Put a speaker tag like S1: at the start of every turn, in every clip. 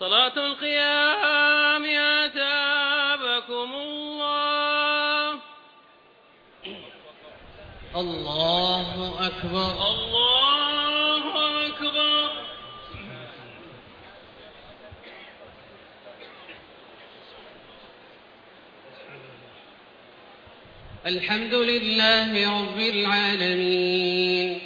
S1: صلاة القيام أتابكم الله.
S2: الله أكبر.
S1: الله أكبر.
S2: الحمد لله رب العالمين.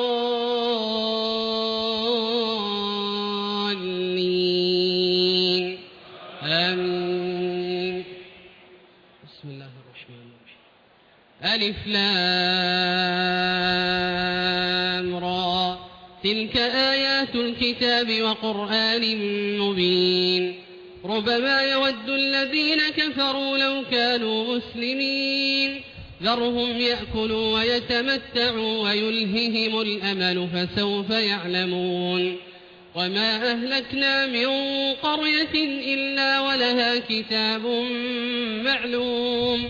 S2: ألف لام را. تلك آيات الكتاب وقرآن مبين. ربما يود الذين كفروا لو كانوا مسلمين. ذرهم يأكلوا ويتمتعوا ويلههم الأمل فسوف يعلمون. وما أهلكنا من قرية إلا ولها كتاب معلوم.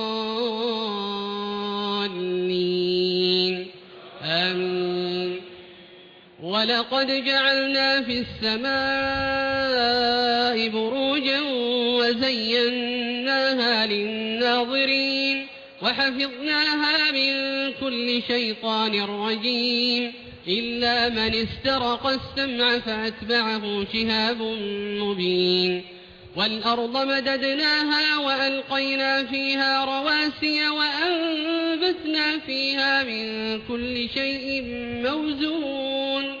S2: ولقد جعلنا في السماء بروجا وزيناها للناظرين وحفظناها من كل شيطان رجيم إلا من استرق السمع فأتبعه شهاب مبين والأرض مددناها وألقينا فيها رواسي وأنبتنا فيها من كل شيء موزون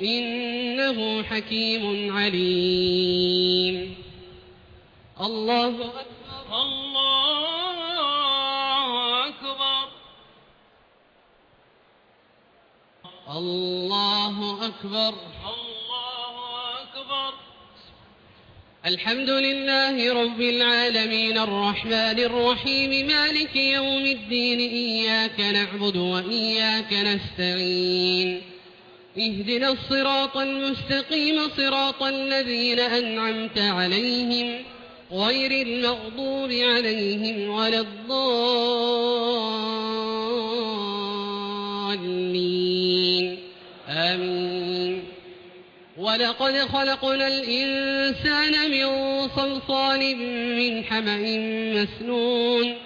S2: إنه حكيم عليم. الله أكبر.
S1: الله أكبر.
S2: الله أكبر.
S1: الله أكبر.
S2: الحمد لله رب العالمين. الرحمن الرحيم. مالك يوم الدين. إياك نعبد وإياك نستعين. اهدنا الصراط المستقيم صراط الذين أنعمت عليهم غير المغضوب عليهم ولا الضالين. آمين. ولقد خلقنا الإنسان من صلصال من حمأ مسنون.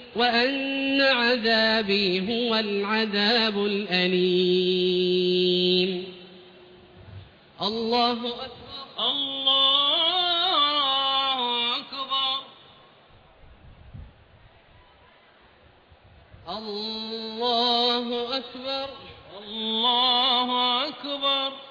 S2: وأن عذابي هو العذاب الأليم. الله أكبر.
S1: الله أكبر.
S2: الله أكبر.
S1: الله أكبر.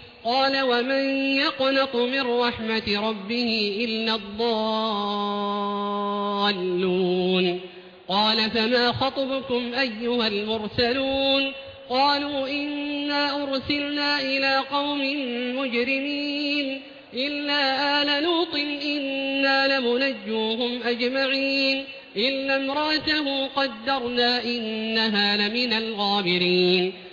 S2: قال ومن يقنط من رحمة ربه إلا الضالون قال فما خطبكم أيها المرسلون قالوا إنا أرسلنا إلى قوم مجرمين إلا آل لوط إنا لمنجوهم أجمعين إلا امرأته قدرنا إنها لمن الغابرين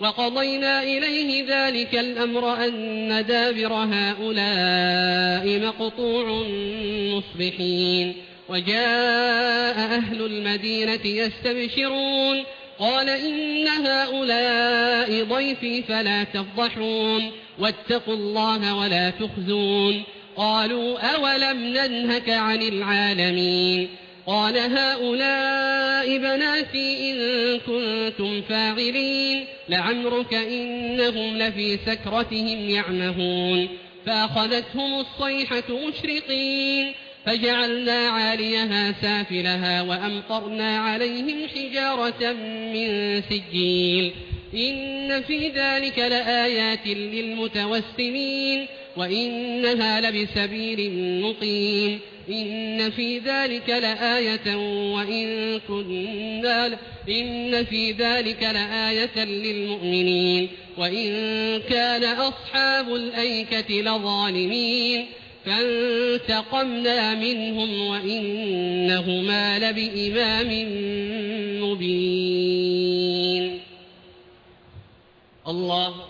S2: وقضينا إليه ذلك الأمر أن دابر هؤلاء مقطوع مصبحين. وجاء أهل المدينة يستبشرون. قال إن هؤلاء ضيفي فلا تفضحون. واتقوا الله ولا تخزون. قالوا أولم ننهك عن العالمين. قال هؤلاء بناتي إن كنتم فاعلين لعمرك إنهم لفي سكرتهم يعمهون. فأخذتهم الصيحة مشرقين فجعلنا عاليها سافلها وأمطرنا عليهم حجارة من سجيل. إن في ذلك لآيات للمتوسمين. وإنها لبسبيل مقيم. إن في ذلك لآية وإن كنا إن في ذلك لآية للمؤمنين. وإن كان أصحاب الأيكة لظالمين. فانتقمنا منهم وإنهما لبإمام مبين. الله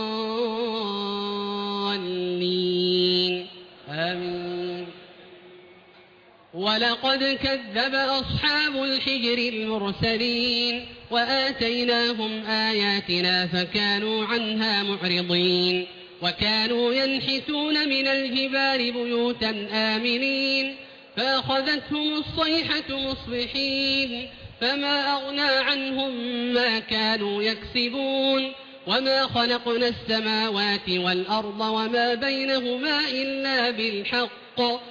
S2: ولقد كذب أصحاب الحجر المرسلين وآتيناهم آياتنا فكانوا عنها معرضين وكانوا ينحتون من الجبال بيوتا آمنين فأخذتهم الصيحة مصبحين فما أغنى عنهم ما كانوا يكسبون وما خلقنا السماوات والأرض وما بينهما إلا بالحق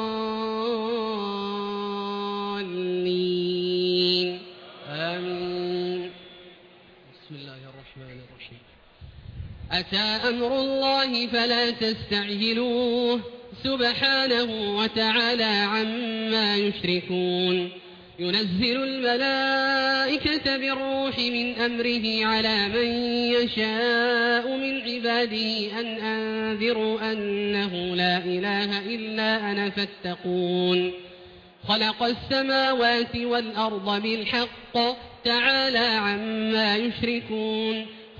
S2: أتى أمر الله فلا تستعجلوه سبحانه وتعالى عما يشركون. ينزل الملائكة بالروح من أمره على من يشاء من عباده أن أنذروا أنه لا إله إلا أنا فاتقون. خلق السماوات والأرض بالحق تعالى عما يشركون.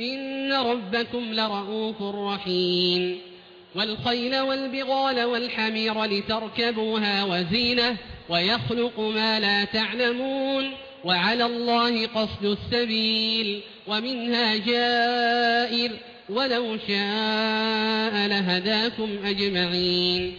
S2: إن ربكم لرؤوف رحيم والخيل والبغال والحمير لتركبوها وزينة ويخلق ما لا تعلمون وعلى الله قصد السبيل ومنها جائر ولو شاء لهداكم أجمعين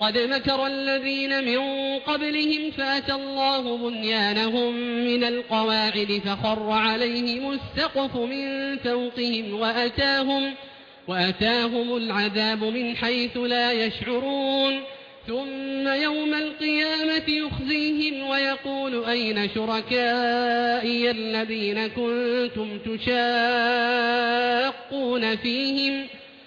S2: قد مكر الذين من قبلهم فأتى الله بنيانهم من القواعد فخر عليهم السقف من فوقهم وأتاهم, وأتاهم العذاب من حيث لا يشعرون ثم يوم القيامة يخزيهم ويقول أين شركائي الذين كنتم تشاقون فيهم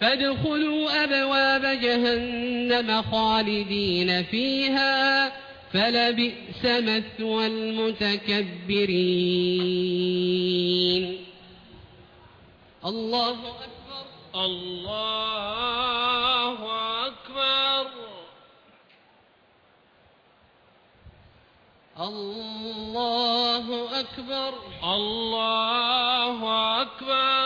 S2: فادخلوا أبواب جهنم خالدين فيها فلبئس مثوى المتكبرين. الله أكبر.
S1: الله أكبر.
S2: الله أكبر.
S1: الله أكبر.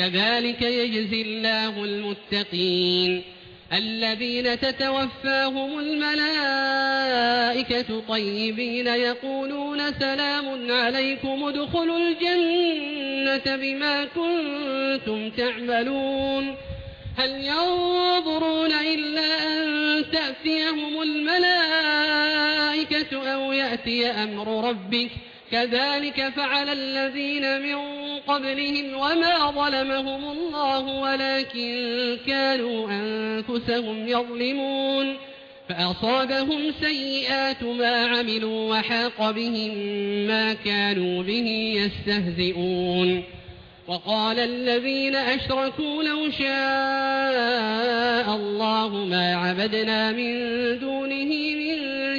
S2: كذلك يجزي الله المتقين. الذين تتوفاهم الملائكة طيبين يقولون سلام عليكم ادخلوا الجنة بما كنتم تعملون. هل ينظرون إلا أن تأتيهم الملائكة أو يأتي أمر ربك؟ كذلك فعل الذين من قبلهم وما ظلمهم الله ولكن كانوا أنفسهم يظلمون فأصابهم سيئات ما عملوا وحاق بهم ما كانوا به يستهزئون وقال الذين أشركوا لو شاء الله ما عبدنا من دونه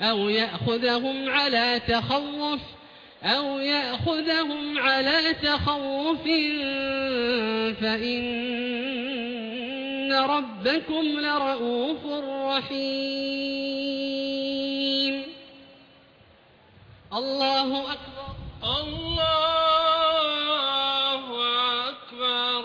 S2: أو يأخذهم على تخوف أو يأخذهم على تخوف فإن ربكم لرؤوف رحيم. الله أكبر.
S1: الله أكبر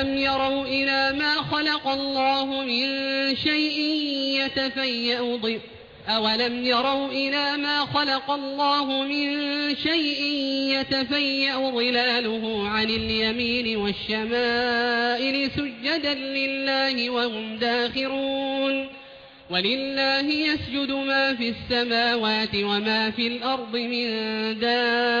S2: أولم يروا إلى ما خلق الله من شيء يتفيأ ضب أولم يروا إلى ما خلق الله من شيء يتفيأ ظلاله عن اليمين والشمائل سجدا لله وهم داخرون ولله يسجد ما في السماوات وما في الأرض من دابة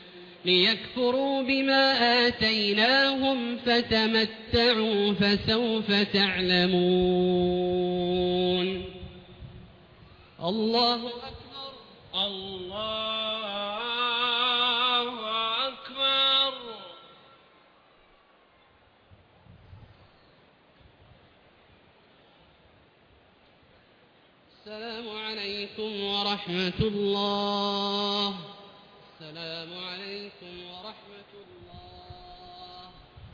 S2: ليكفروا بما آتيناهم فتمتعوا فسوف تعلمون. الله أكبر.
S1: الله أكبر.
S2: السلام عليكم ورحمة الله.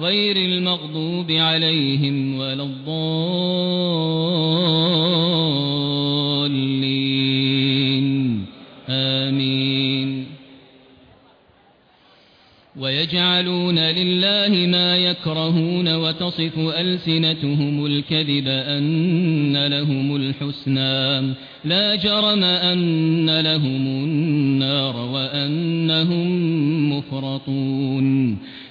S3: غير المغضوب عليهم ولا الضالين. آمين. ويجعلون لله ما يكرهون وتصف ألسنتهم الكذب أن لهم الحسنى. لا جرم أن لهم النار وأنهم مفرطون.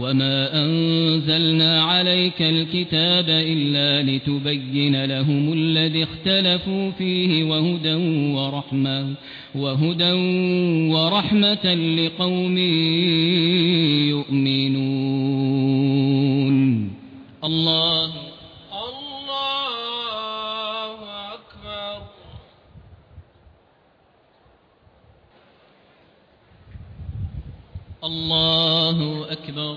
S3: وما أنزلنا عليك الكتاب إلا لتبين لهم الذي اختلفوا فيه وهدى ورحمة وهدى ورحمة لقوم يؤمنون. الله. الله أكبر.
S1: الله أكبر.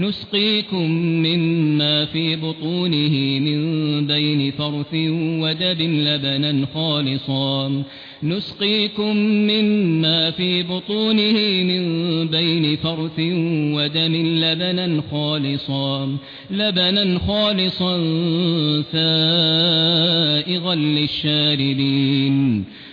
S3: نسقيكم مما في بطونه من بين فرث ودب لبنا خالصا. نسقيكم مما في بطونه من بين فرث ودم لبنا خالصا. لبنا خالصا سائغا للشاربين.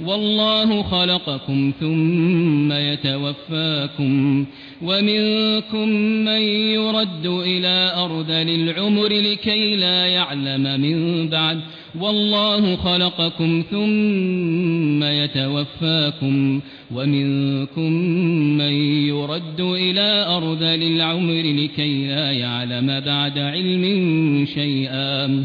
S3: والله خلقكم ثم يتوفاكم ومنكم من يرد إلى أرذل العمر لكي لا يعلم من بعد والله خلقكم ثم يتوفاكم ومنكم من يرد إلى أرذل العمر لكي لا يعلم بعد علم شيئا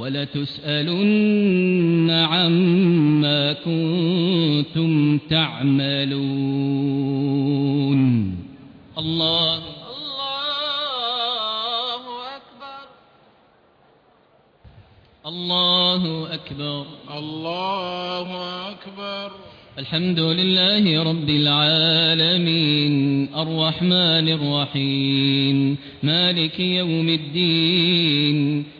S3: ولتسألن عما كنتم تعملون. الله.
S1: الله أكبر.
S3: الله أكبر.
S4: الله أكبر.
S3: الحمد لله رب العالمين. الرحمن الرحيم. مالك يوم الدين.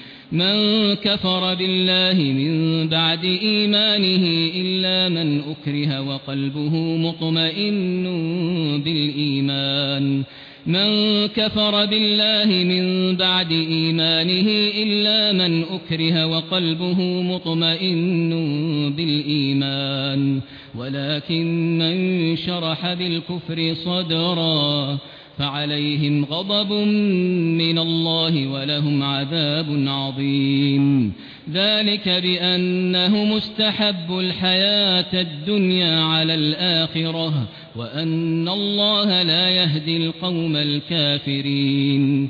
S3: من كفر بالله من بعد إيمانه إلا من أكره وقلبه مطمئن بالإيمان. من كفر بالله من بعد إيمانه إلا من أكره وقلبه مطمئن بالإيمان. ولكن من شرح بالكفر صدرا فعليهم غضب من الله ولهم عذاب عظيم. ذلك بأنه مستحب الحياة الدنيا على الآخرة وأن الله لا يهدي القوم الكافرين.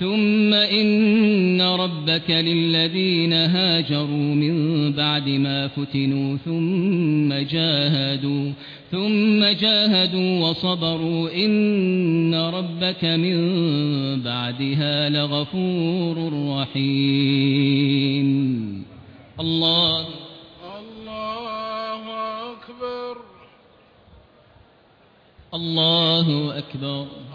S3: ثم إن ربك للذين هاجروا من بعد ما فتنوا ثم جاهدوا ثم جاهدوا وصبروا إن ربك من بعدها لغفور رحيم. الله.
S4: الله أكبر.
S3: الله أكبر.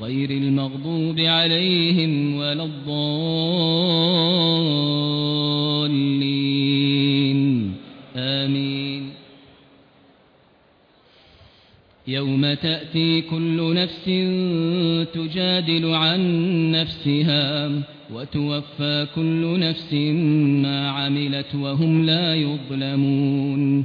S3: غير المغضوب عليهم ولا الضالين. آمين. يوم تأتي كل نفس تجادل عن نفسها وتوفى كل نفس ما عملت وهم لا يظلمون.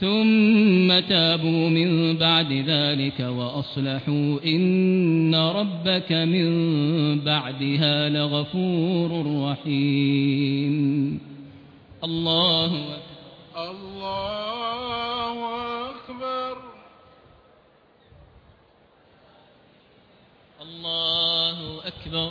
S3: ثم تابوا من بعد ذلك وأصلحوا إن ربك من بعدها لغفور رحيم. الله أكبر.
S4: الله أكبر.
S3: الله أكبر.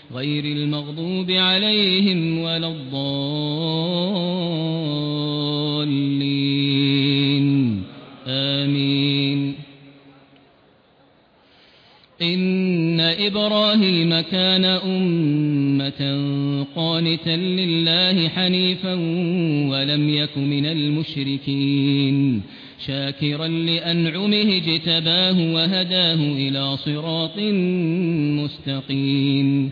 S3: غير المغضوب عليهم ولا الضالين. آمين. إن إبراهيم كان أمة قانتا لله حنيفا ولم يك من المشركين شاكرا لأنعمه اجتباه وهداه إلى صراط مستقيم.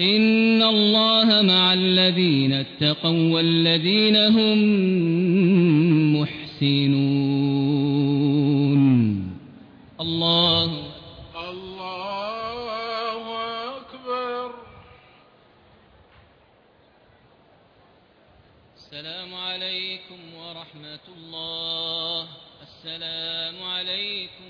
S3: إن الله مع الذين اتقوا والذين هم محسنون. الله
S4: الله أكبر.
S3: السلام عليكم ورحمة الله. السلام عليكم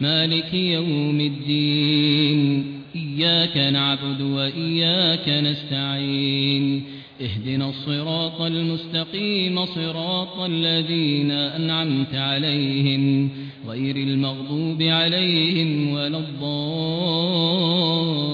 S3: مالك يوم الدين. إياك نعبد وإياك نستعين. اهدنا الصراط المستقيم صراط الذين أنعمت عليهم. غير المغضوب عليهم ولا الضالين.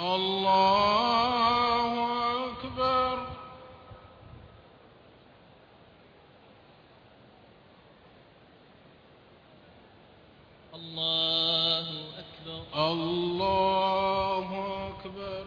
S3: الله
S4: أكبر
S3: الله
S4: أكبر
S3: الله أكبر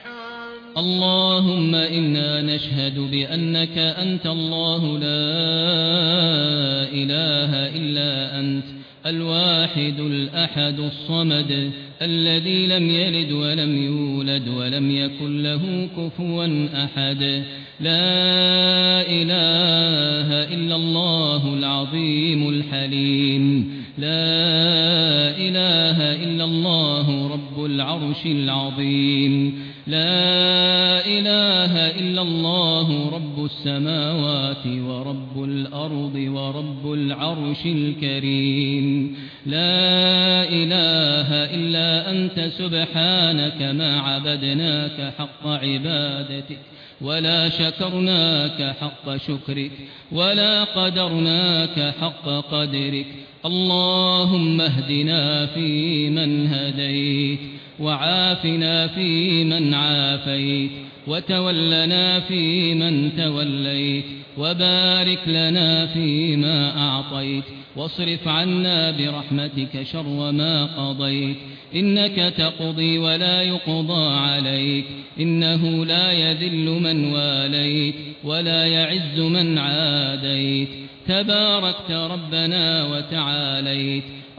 S3: اللهم إنا نشهد بأنك أنت الله لا إله إلا أنت الواحد الأحد الصمد الذي لم يلد ولم يولد ولم يكن له كفوا أحد. لا إله إلا الله العظيم الحليم. لا إله إلا الله رب العرش العظيم. لا إله إلا الله رب السماوات ورب الأرض ورب العرش الكريم. لا إله إلا أنت سبحانك ما عبدناك حق عبادتك ولا شكرناك حق شكرك ولا قدرناك حق قدرك. اللهم اهدنا فيمن هديت. وعافنا فيمن عافيت وتولنا فيمن توليت وبارك لنا فيما أعطيت واصرف عنا برحمتك شر ما قضيت إنك تقضي ولا يقضى عليك إنه لا يذل من واليت ولا يعز من عاديت تباركت ربنا وتعاليت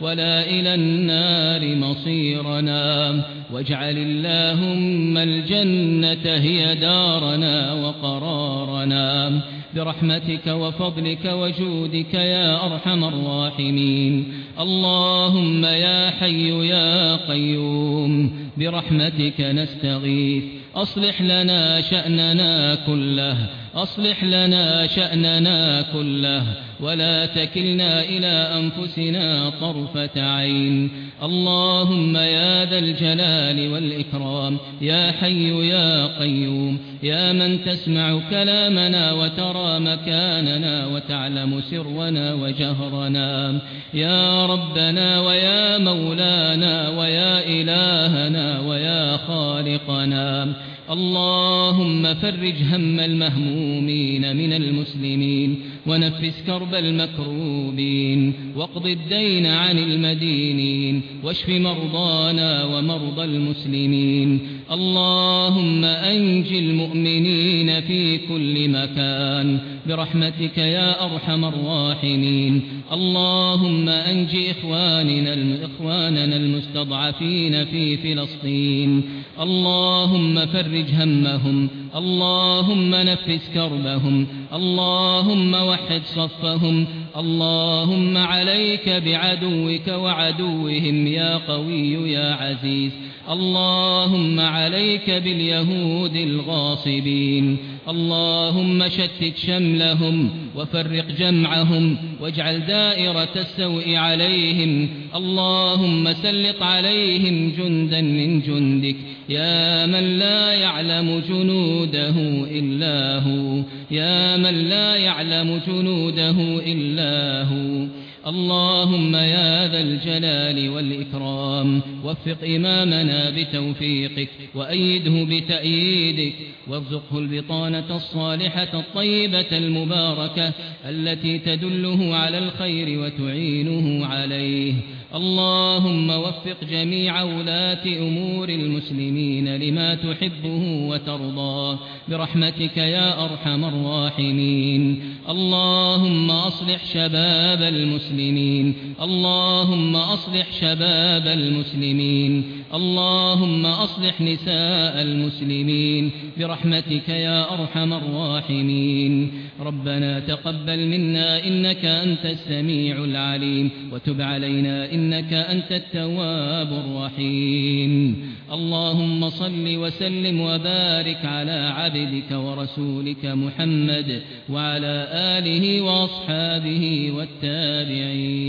S3: ولا إلى النار مصيرنا واجعل اللهم الجنة هي دارنا وقرارنا برحمتك وفضلك وجودك يا أرحم الراحمين اللهم يا حي يا قيوم برحمتك نستغيث أصلح لنا شأننا كله أصلح لنا شأننا كله ولا تكلنا إلى أنفسنا طرفة عين. اللهم يا ذا الجلال والإكرام يا حي يا قيوم يا من تسمع كلامنا وترى مكاننا وتعلم سرنا وجهرنا. يا ربنا ويا مولانا ويا إلهنا ويا خالقنا. اللهم فرج هم المهمومين من المسلمين. ونفس كرب المكروبين واقض الدين عن المدينين واشف مرضانا ومرضى المسلمين اللهم أنج المؤمنين في كل مكان برحمتك يا أرحم الراحمين اللهم أنج إخواننا, إخواننا المستضعفين في فلسطين اللهم فرج همهم اللهم نفس كربهم اللهم وحد صفهم اللهم عليك بعدوك وعدوهم يا قوي يا عزيز. اللهم عليك باليهود الغاصبين. اللهم شتت شملهم وفرق جمعهم واجعل دائرة السوء عليهم. اللهم سلط عليهم جندا من جندك. يا من لا يعلم جنوده إلا هو. يا من لا يعلم جنوده إلا هو. اللهم يا ذا الجلال والإكرام وفق إمامنا بتوفيقك وأيده بتأييدك وارزقه البطانة الصالحة الطيبة المباركة التي تدله على الخير وتعينه عليه. اللهم وفق جميع ولاة أمور المسلمين لما تحبه وترضى. برحمتك يا أرحم الراحمين. اللهم أصلح شباب المسلمين. اللهم أصلح شباب المسلمين. اللهم أصلح نساء المسلمين. برحمتك يا أرحم الراحمين. ربنا تقبل منا إنك أنت السميع العليم. وتب علينا إنك أنت التواب الرحيم. اللهم صل وسلم وبارك على عبدك ورسولك محمد وعلى آله وأصحابه والتابعين.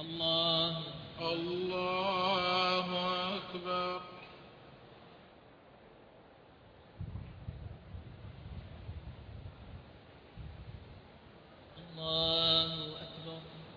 S3: الله. الله أكبر.